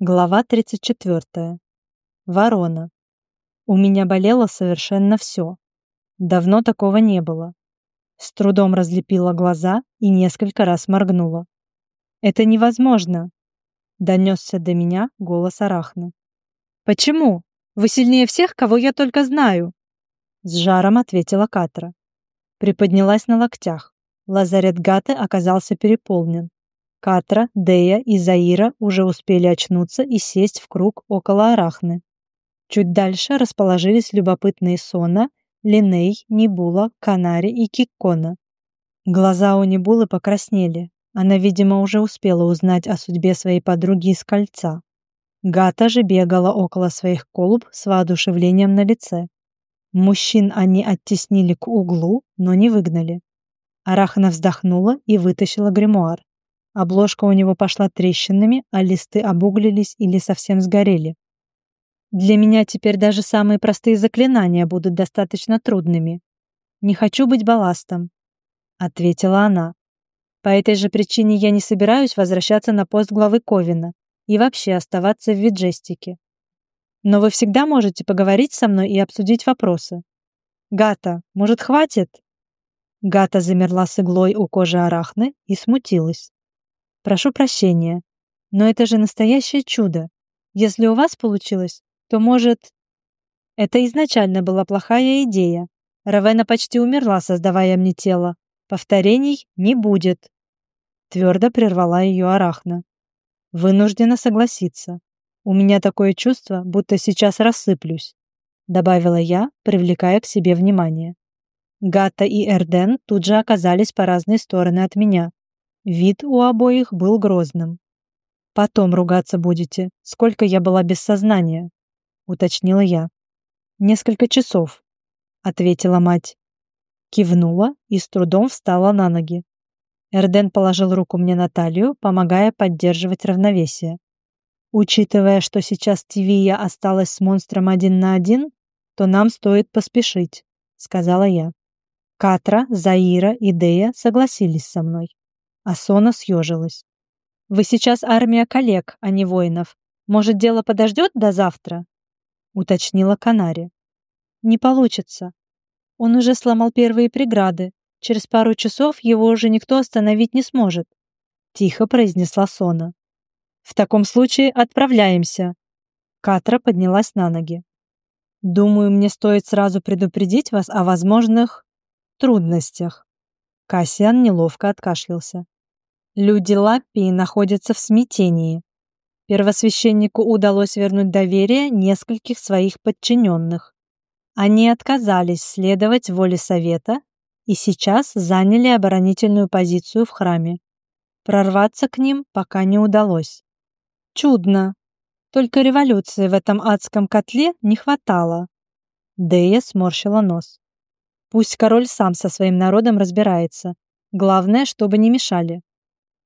Глава 34. Ворона. У меня болело совершенно все. Давно такого не было. С трудом разлепила глаза и несколько раз моргнула. «Это невозможно!» Донесся до меня голос Арахны. «Почему? Вы сильнее всех, кого я только знаю!» С жаром ответила Катра. Приподнялась на локтях. Лазарет Гаты оказался переполнен. Катра, Дея и Заира уже успели очнуться и сесть в круг около Арахны. Чуть дальше расположились любопытные Сона, Линей, Нибула, Канари и Киккона. Глаза у Нибулы покраснели. Она, видимо, уже успела узнать о судьбе своей подруги из кольца. Гата же бегала около своих колуб с воодушевлением на лице. Мужчин они оттеснили к углу, но не выгнали. Арахна вздохнула и вытащила гримуар. Обложка у него пошла трещинами, а листы обуглились или совсем сгорели. Для меня теперь даже самые простые заклинания будут достаточно трудными. Не хочу быть балластом, ответила она. По этой же причине я не собираюсь возвращаться на пост главы Ковина и вообще оставаться в Виджестике. Но вы всегда можете поговорить со мной и обсудить вопросы. Гата, может, хватит? Гата замерла с иглой у кожи арахны и смутилась. Прошу прощения, но это же настоящее чудо. Если у вас получилось, то, может... Это изначально была плохая идея. Равена почти умерла, создавая мне тело. Повторений не будет. Твердо прервала ее Арахна. Вынуждена согласиться. У меня такое чувство, будто сейчас рассыплюсь, добавила я, привлекая к себе внимание. Гата и Эрден тут же оказались по разные стороны от меня, Вид у обоих был грозным. «Потом ругаться будете, сколько я была без сознания», — уточнила я. «Несколько часов», — ответила мать. Кивнула и с трудом встала на ноги. Эрден положил руку мне на талию, помогая поддерживать равновесие. Учитывая, что сейчас Тивия осталась с монстром один на один, то нам стоит поспешить, сказала я. Катра, Заира и Дея согласились со мной. Асона съежилась. «Вы сейчас армия коллег, а не воинов. Может, дело подождет до завтра?» уточнила Канари. «Не получится. Он уже сломал первые преграды. Через пару часов его уже никто остановить не сможет», тихо произнесла Сона. «В таком случае отправляемся». Катра поднялась на ноги. «Думаю, мне стоит сразу предупредить вас о возможных трудностях». Кассиан неловко откашлялся. Люди Лаппии находятся в смятении. Первосвященнику удалось вернуть доверие нескольких своих подчиненных. Они отказались следовать воле Совета и сейчас заняли оборонительную позицию в храме. Прорваться к ним пока не удалось. Чудно. Только революции в этом адском котле не хватало. Дея сморщила нос. Пусть король сам со своим народом разбирается. Главное, чтобы не мешали.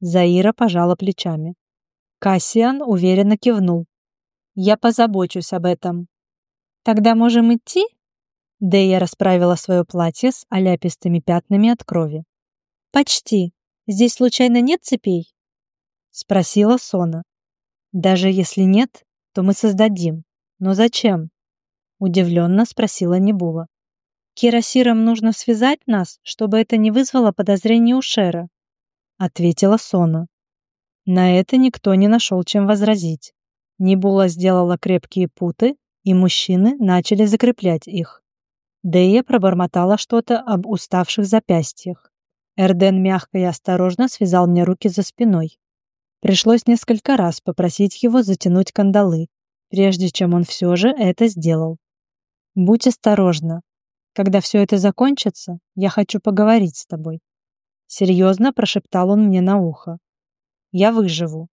Заира пожала плечами. Кассиан уверенно кивнул. «Я позабочусь об этом». «Тогда можем идти?» Дэя расправила свое платье с оляпистыми пятнами от крови. «Почти. Здесь случайно нет цепей?» Спросила Сона. «Даже если нет, то мы создадим. Но зачем?» Удивленно спросила Небула. «Кирасирам нужно связать нас, чтобы это не вызвало подозрений у Шера ответила Сона. На это никто не нашел чем возразить. Нибула сделала крепкие путы, и мужчины начали закреплять их. Дея пробормотала что-то об уставших запястьях. Эрден мягко и осторожно связал мне руки за спиной. Пришлось несколько раз попросить его затянуть кандалы, прежде чем он все же это сделал. «Будь осторожна. Когда все это закончится, я хочу поговорить с тобой», Серьезно прошептал он мне на ухо. Я выживу.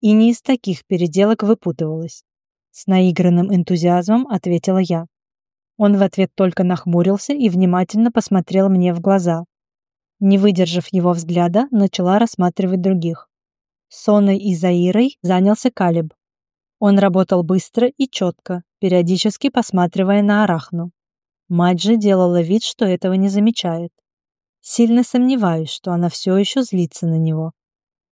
И не из таких переделок выпутывалась. С наигранным энтузиазмом ответила я. Он в ответ только нахмурился и внимательно посмотрел мне в глаза. Не выдержав его взгляда, начала рассматривать других. Соной и Заирой занялся Калиб. Он работал быстро и четко, периодически посматривая на Арахну. Мать же делала вид, что этого не замечает. Сильно сомневаюсь, что она все еще злится на него.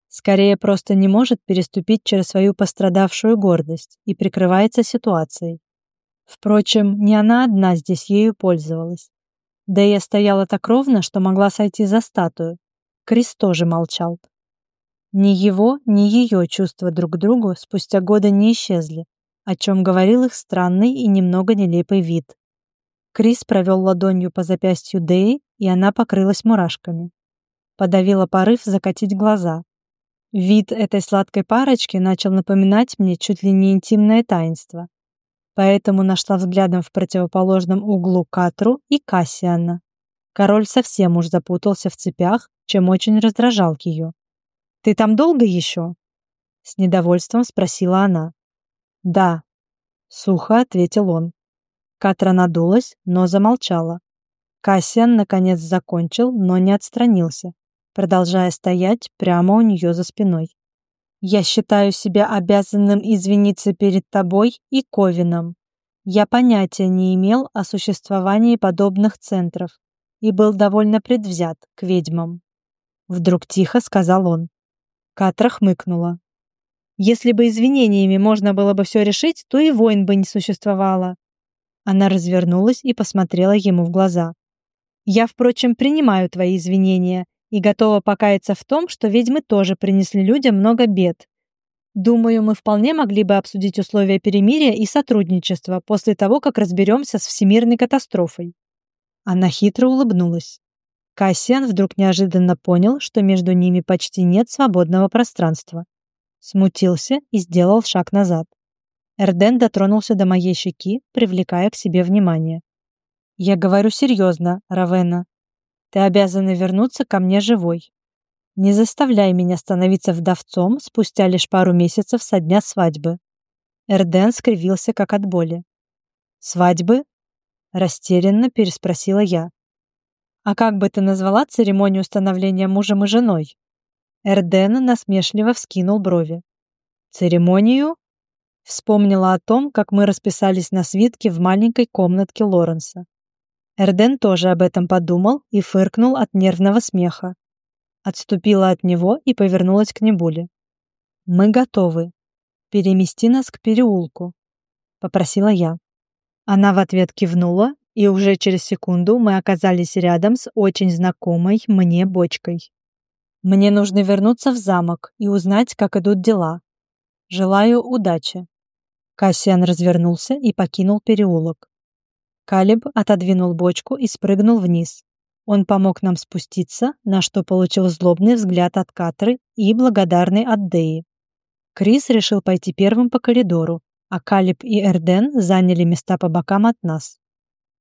Скорее, просто не может переступить через свою пострадавшую гордость и прикрывается ситуацией. Впрочем, не она одна здесь ею пользовалась. Да я стояла так ровно, что могла сойти за статую. Крис тоже молчал. Ни его, ни ее чувства друг к другу спустя годы не исчезли, о чем говорил их странный и немного нелепый вид. Крис провел ладонью по запястью Дэи, и она покрылась мурашками. Подавила порыв закатить глаза, Вид этой сладкой парочки начал напоминать мне чуть ли не интимное таинство. Поэтому нашла взглядом в противоположном углу Катру и Кассиана. Король совсем уж запутался в цепях, чем очень раздражал ее. «Ты там долго еще?» С недовольством спросила она. «Да», — сухо ответил он. Катра надулась, но замолчала. Кассиан наконец закончил, но не отстранился, продолжая стоять прямо у нее за спиной. «Я считаю себя обязанным извиниться перед тобой и Ковином. Я понятия не имел о существовании подобных центров и был довольно предвзят к ведьмам». Вдруг тихо сказал он. Катра хмыкнула. «Если бы извинениями можно было бы все решить, то и войн бы не существовало». Она развернулась и посмотрела ему в глаза. «Я, впрочем, принимаю твои извинения и готова покаяться в том, что ведьмы тоже принесли людям много бед. Думаю, мы вполне могли бы обсудить условия перемирия и сотрудничества после того, как разберемся с всемирной катастрофой». Она хитро улыбнулась. Кассиан вдруг неожиданно понял, что между ними почти нет свободного пространства. Смутился и сделал шаг назад. Эрден дотронулся до моей щеки, привлекая к себе внимание. «Я говорю серьезно, Равена. Ты обязана вернуться ко мне живой. Не заставляй меня становиться вдовцом спустя лишь пару месяцев со дня свадьбы». Эрден скривился, как от боли. «Свадьбы?» — растерянно переспросила я. «А как бы ты назвала церемонию становления мужем и женой?» Эрден насмешливо вскинул брови. «Церемонию?» Вспомнила о том, как мы расписались на свитке в маленькой комнатке Лоренса. Эрден тоже об этом подумал и фыркнул от нервного смеха. Отступила от него и повернулась к Небуле. «Мы готовы. Перемести нас к переулку», — попросила я. Она в ответ кивнула, и уже через секунду мы оказались рядом с очень знакомой мне бочкой. «Мне нужно вернуться в замок и узнать, как идут дела. Желаю удачи». Кассиан развернулся и покинул переулок. Калиб отодвинул бочку и спрыгнул вниз. Он помог нам спуститься, на что получил злобный взгляд от Катры и благодарный от Деи. Крис решил пойти первым по коридору, а Калиб и Эрден заняли места по бокам от нас.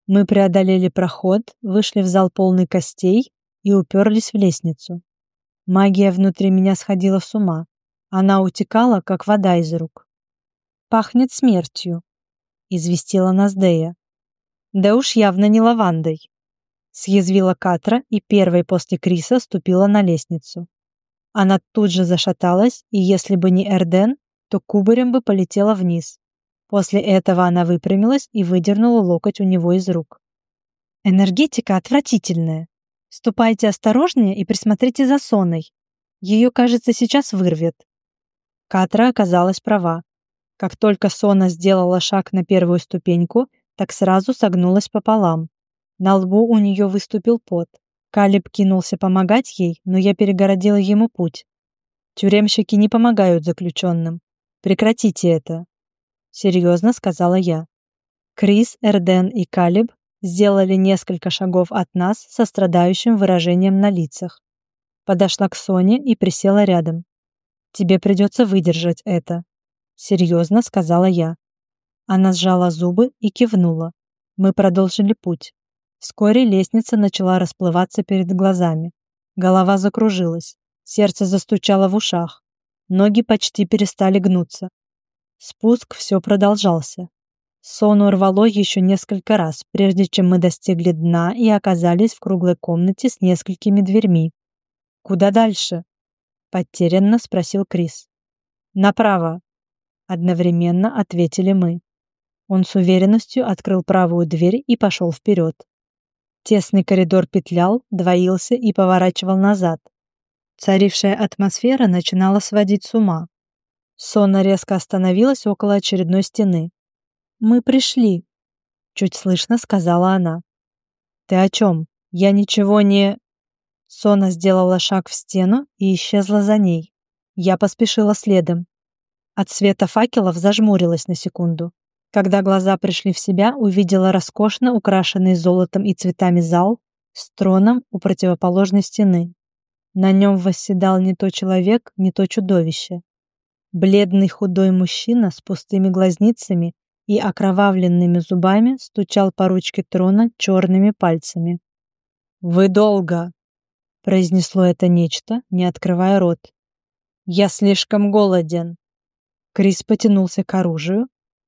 Мы преодолели проход, вышли в зал полный костей и уперлись в лестницу. Магия внутри меня сходила с ума. Она утекала, как вода из рук. «Пахнет смертью», — известила нас Дея. Да уж явно не лавандой. Съязвила Катра и первой после Криса ступила на лестницу. Она тут же зашаталась, и если бы не Эрден, то кубарем бы полетела вниз. После этого она выпрямилась и выдернула локоть у него из рук. «Энергетика отвратительная. Ступайте осторожнее и присмотрите за Соной. Ее, кажется, сейчас вырвет». Катра оказалась права. Как только Сона сделала шаг на первую ступеньку, так сразу согнулась пополам. На лбу у нее выступил пот. Калиб кинулся помогать ей, но я перегородила ему путь. Тюремщики не помогают заключенным. Прекратите это. Серьезно сказала я. Крис, Эрден и Калиб сделали несколько шагов от нас со страдающим выражением на лицах. Подошла к Соне и присела рядом. «Тебе придется выдержать это», — серьезно сказала я. Она сжала зубы и кивнула. Мы продолжили путь. Вскоре лестница начала расплываться перед глазами. Голова закружилась. Сердце застучало в ушах. Ноги почти перестали гнуться. Спуск все продолжался. Сону рвало еще несколько раз, прежде чем мы достигли дна и оказались в круглой комнате с несколькими дверьми. «Куда дальше?» — потерянно спросил Крис. «Направо», — одновременно ответили мы. Он с уверенностью открыл правую дверь и пошел вперед. Тесный коридор петлял, двоился и поворачивал назад. Царившая атмосфера начинала сводить с ума. Сонна резко остановилась около очередной стены. «Мы пришли», — чуть слышно сказала она. «Ты о чем? Я ничего не...» Сона сделала шаг в стену и исчезла за ней. Я поспешила следом. От света факелов зажмурилась на секунду. Когда глаза пришли в себя, увидела роскошно украшенный золотом и цветами зал с троном у противоположной стены. На нем восседал не то человек, не то чудовище. Бледный худой мужчина с пустыми глазницами и окровавленными зубами стучал по ручке трона черными пальцами. «Вы долго!» — произнесло это нечто, не открывая рот. «Я слишком голоден!» Крис потянулся к оружию,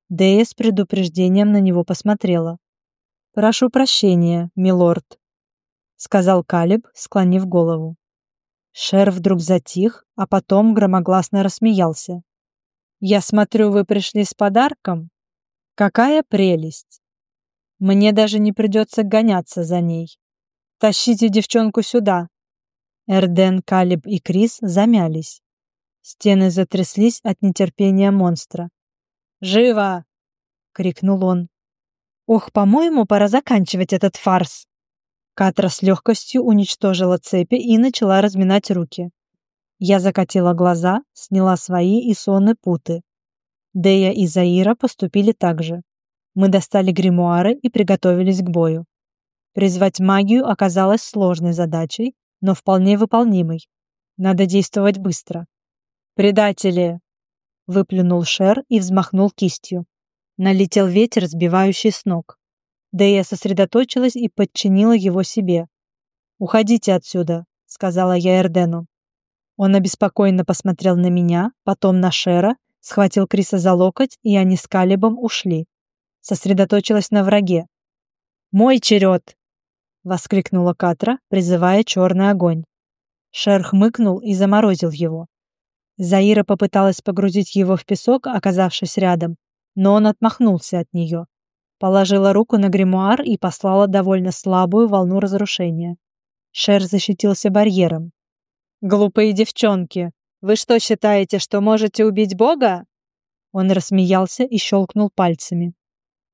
Дея с предупреждением на него посмотрела. «Прошу прощения, милорд», — сказал Калиб, склонив голову. Шер вдруг затих, а потом громогласно рассмеялся. «Я смотрю, вы пришли с подарком? Какая прелесть! Мне даже не придется гоняться за ней. Тащите девчонку сюда!» Эрден, Калиб и Крис замялись. Стены затряслись от нетерпения монстра. Живо!» — крикнул он. «Ох, по-моему, пора заканчивать этот фарс!» Катра с легкостью уничтожила цепи и начала разминать руки. Я закатила глаза, сняла свои и сонные путы. Дея и Заира поступили так же. Мы достали гримуары и приготовились к бою. Призвать магию оказалось сложной задачей, но вполне выполнимой. Надо действовать быстро. «Предатели!» Выплюнул Шер и взмахнул кистью. Налетел ветер, сбивающий с ног. Да я сосредоточилась и подчинила его себе. «Уходите отсюда», — сказала я Эрдену. Он обеспокоенно посмотрел на меня, потом на Шера, схватил Криса за локоть, и они с Калибом ушли. Сосредоточилась на враге. «Мой черед!» — воскликнула Катра, призывая черный огонь. Шер хмыкнул и заморозил его. Заира попыталась погрузить его в песок, оказавшись рядом, но он отмахнулся от нее. Положила руку на гримуар и послала довольно слабую волну разрушения. Шер защитился барьером. «Глупые девчонки! Вы что, считаете, что можете убить Бога?» Он рассмеялся и щелкнул пальцами.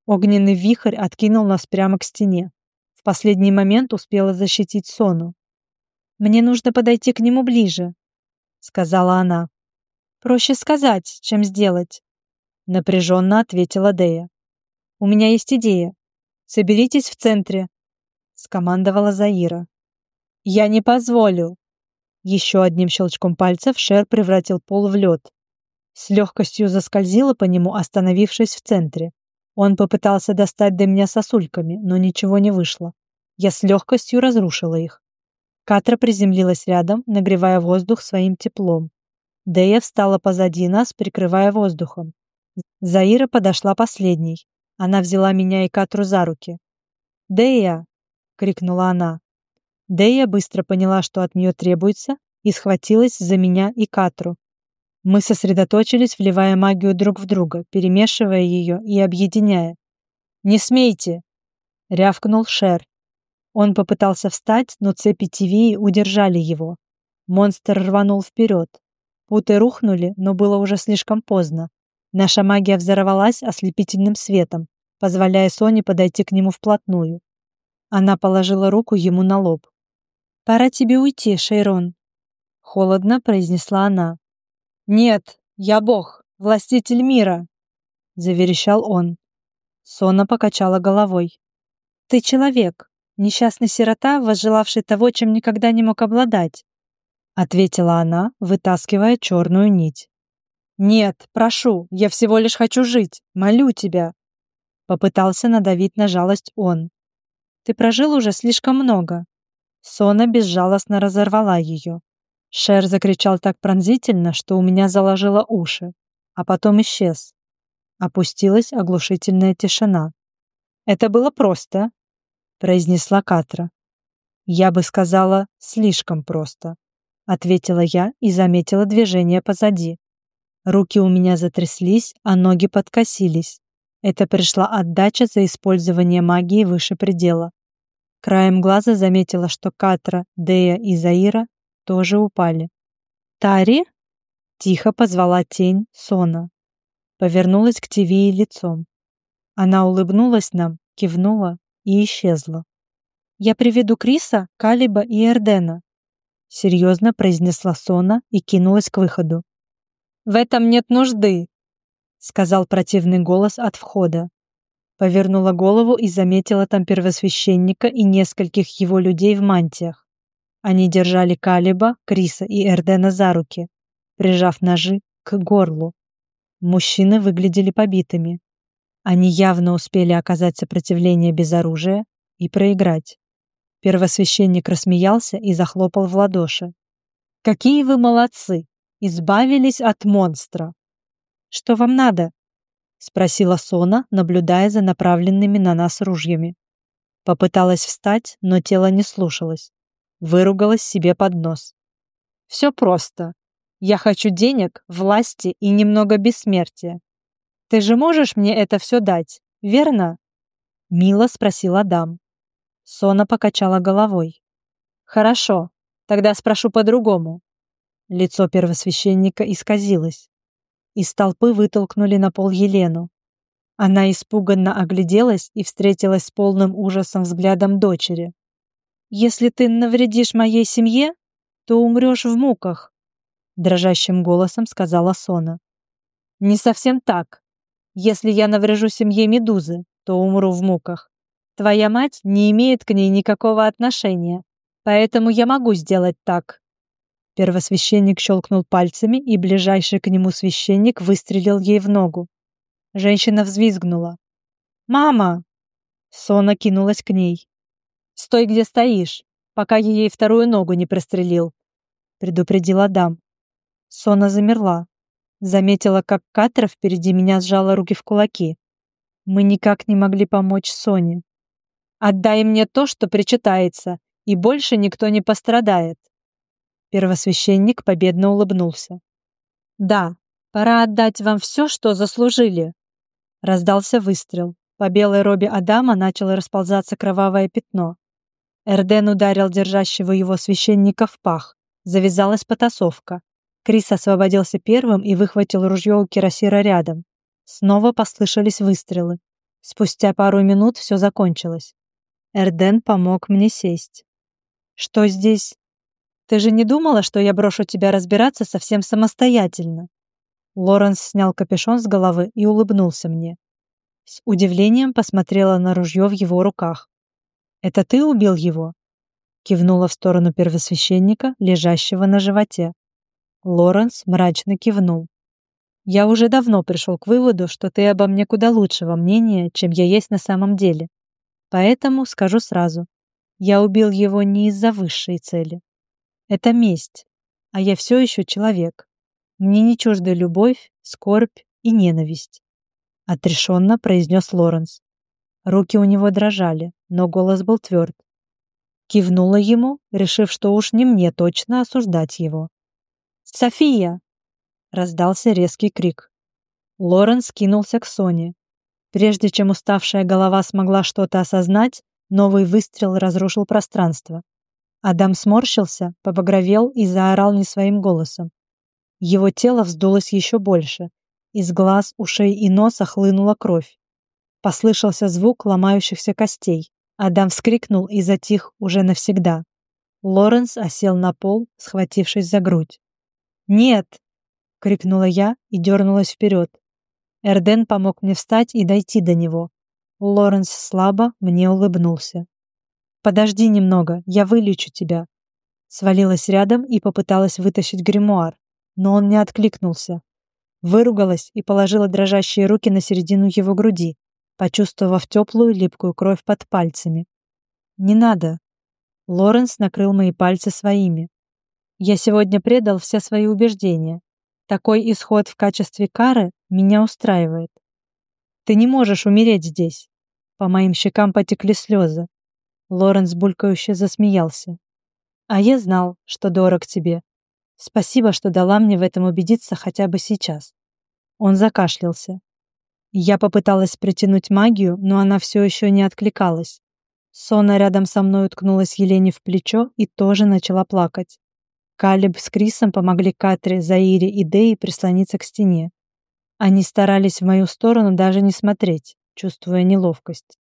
Огненный вихрь откинул нас прямо к стене. В последний момент успела защитить Сону. «Мне нужно подойти к нему ближе», — сказала она. Проще сказать, чем сделать, напряженно ответила Дея. У меня есть идея. Соберитесь в центре, скомандовала Заира. Я не позволю. Еще одним щелчком пальцев Шер превратил пол в лед. С легкостью заскользила по нему, остановившись в центре. Он попытался достать до меня сосульками, но ничего не вышло. Я с легкостью разрушила их. Катра приземлилась рядом, нагревая воздух своим теплом. Дея встала позади нас, прикрывая воздухом. Заира подошла последней. Она взяла меня и Катру за руки. «Дея!» — крикнула она. Дея быстро поняла, что от нее требуется, и схватилась за меня и Катру. Мы сосредоточились, вливая магию друг в друга, перемешивая ее и объединяя. «Не смейте!» — рявкнул Шер. Он попытался встать, но цепи Тивии удержали его. Монстр рванул вперед. Путы рухнули, но было уже слишком поздно. Наша магия взорвалась ослепительным светом, позволяя Соне подойти к нему вплотную. Она положила руку ему на лоб. «Пора тебе уйти, Шейрон», — холодно произнесла она. «Нет, я бог, властитель мира», — заверещал он. Сона покачала головой. «Ты человек, несчастный сирота, возжелавший того, чем никогда не мог обладать ответила она, вытаскивая черную нить. Нет, прошу, я всего лишь хочу жить, молю тебя. Попытался надавить на жалость он. Ты прожил уже слишком много. Сона безжалостно разорвала ее. Шер закричал так пронзительно, что у меня заложило уши, а потом исчез. Опустилась оглушительная тишина. «Это было просто», — произнесла Катра. «Я бы сказала, слишком просто» ответила я и заметила движение позади. Руки у меня затряслись, а ноги подкосились. Это пришла отдача за использование магии выше предела. Краем глаза заметила, что Катра, Дея и Заира тоже упали. «Тари?» — тихо позвала тень Сона. Повернулась к Тивии лицом. Она улыбнулась нам, кивнула и исчезла. «Я приведу Криса, Калиба и Эрдена», — серьезно произнесла Сона и кинулась к выходу. «В этом нет нужды», — сказал противный голос от входа. Повернула голову и заметила там первосвященника и нескольких его людей в мантиях. Они держали Калиба, Криса и Эрдена за руки, прижав ножи к горлу. Мужчины выглядели побитыми. Они явно успели оказать сопротивление без оружия и проиграть. Первосвященник рассмеялся и захлопал в ладоши. «Какие вы молодцы! Избавились от монстра!» «Что вам надо?» — спросила Сона, наблюдая за направленными на нас ружьями. Попыталась встать, но тело не слушалось. Выругалась себе под нос. «Все просто. Я хочу денег, власти и немного бессмертия. Ты же можешь мне это все дать, верно?» Мило спросил Адам. Сона покачала головой. «Хорошо, тогда спрошу по-другому». Лицо первосвященника исказилось. Из толпы вытолкнули на пол Елену. Она испуганно огляделась и встретилась с полным ужасом взглядом дочери. «Если ты навредишь моей семье, то умрешь в муках», дрожащим голосом сказала Сона. «Не совсем так. Если я наврежу семье Медузы, то умру в муках. Твоя мать не имеет к ней никакого отношения, поэтому я могу сделать так». Первосвященник щелкнул пальцами, и ближайший к нему священник выстрелил ей в ногу. Женщина взвизгнула. «Мама!» Сона кинулась к ней. «Стой, где стоишь, пока я ей вторую ногу не прострелил», предупредил Адам. Сона замерла. Заметила, как Катра впереди меня сжала руки в кулаки. Мы никак не могли помочь Соне. Отдай мне то, что причитается, и больше никто не пострадает. Первосвященник победно улыбнулся. Да, пора отдать вам все, что заслужили. Раздался выстрел. По белой робе Адама начало расползаться кровавое пятно. Эрден ударил держащего его священника в пах. Завязалась потасовка. Крис освободился первым и выхватил ружье у Кирасира рядом. Снова послышались выстрелы. Спустя пару минут все закончилось. Эрден помог мне сесть. «Что здесь? Ты же не думала, что я брошу тебя разбираться совсем самостоятельно?» Лоренс снял капюшон с головы и улыбнулся мне. С удивлением посмотрела на ружье в его руках. «Это ты убил его?» Кивнула в сторону первосвященника, лежащего на животе. Лоренс мрачно кивнул. «Я уже давно пришел к выводу, что ты обо мне куда лучшего мнения, чем я есть на самом деле. Поэтому скажу сразу, я убил его не из-за высшей цели. Это месть, а я все еще человек. Мне не чужды любовь, скорбь и ненависть. Отрешенно произнес Лоренс. Руки у него дрожали, но голос был тверд. Кивнула ему, решив, что уж не мне точно осуждать его. «София!» — раздался резкий крик. Лоренс кинулся к Соне, Прежде чем уставшая голова смогла что-то осознать, новый выстрел разрушил пространство. Адам сморщился, побагровел и заорал не своим голосом. Его тело вздулось еще больше. Из глаз, ушей и носа хлынула кровь. Послышался звук ломающихся костей. Адам вскрикнул и затих уже навсегда. Лоренс осел на пол, схватившись за грудь. «Нет!» — крикнула я и дернулась вперед. Эрден помог мне встать и дойти до него. Лоренс слабо мне улыбнулся. «Подожди немного, я вылечу тебя». Свалилась рядом и попыталась вытащить гримуар, но он не откликнулся. Выругалась и положила дрожащие руки на середину его груди, почувствовав теплую липкую кровь под пальцами. «Не надо». Лоренс накрыл мои пальцы своими. «Я сегодня предал все свои убеждения, такой исход в качестве кары меня устраивает. Ты не можешь умереть здесь. По моим щекам потекли слезы. Лоренс булькающе засмеялся. А я знал, что дорог тебе. Спасибо, что дала мне в этом убедиться хотя бы сейчас. Он закашлялся. Я попыталась притянуть магию, но она все еще не откликалась. Сона рядом со мной уткнулась Елене в плечо и тоже начала плакать. Калиб с Крисом помогли Катре, Заире и Деи прислониться к стене. Они старались в мою сторону даже не смотреть, чувствуя неловкость.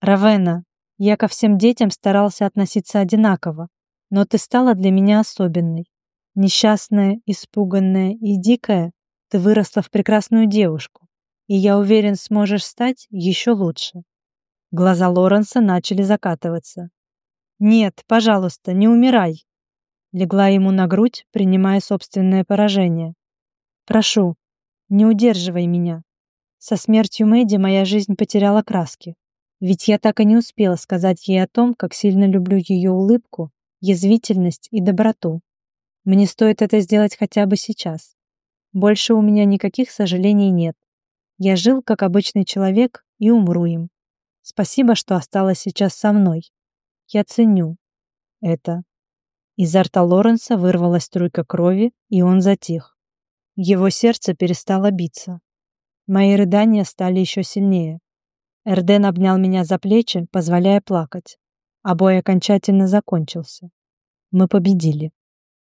«Равена, я ко всем детям старался относиться одинаково, но ты стала для меня особенной. Несчастная, испуганная и дикая, ты выросла в прекрасную девушку, и я уверен, сможешь стать еще лучше». Глаза Лоренса начали закатываться. «Нет, пожалуйста, не умирай!» Легла ему на грудь, принимая собственное поражение. «Прошу, не удерживай меня. Со смертью Мэдди моя жизнь потеряла краски. Ведь я так и не успела сказать ей о том, как сильно люблю ее улыбку, язвительность и доброту. Мне стоит это сделать хотя бы сейчас. Больше у меня никаких сожалений нет. Я жил как обычный человек и умру им. Спасибо, что осталась сейчас со мной. Я ценю это. Изо рта Лоренса вырвалась струйка крови, и он затих. Его сердце перестало биться. Мои рыдания стали еще сильнее. Эрден обнял меня за плечи, позволяя плакать. А бой окончательно закончился. Мы победили.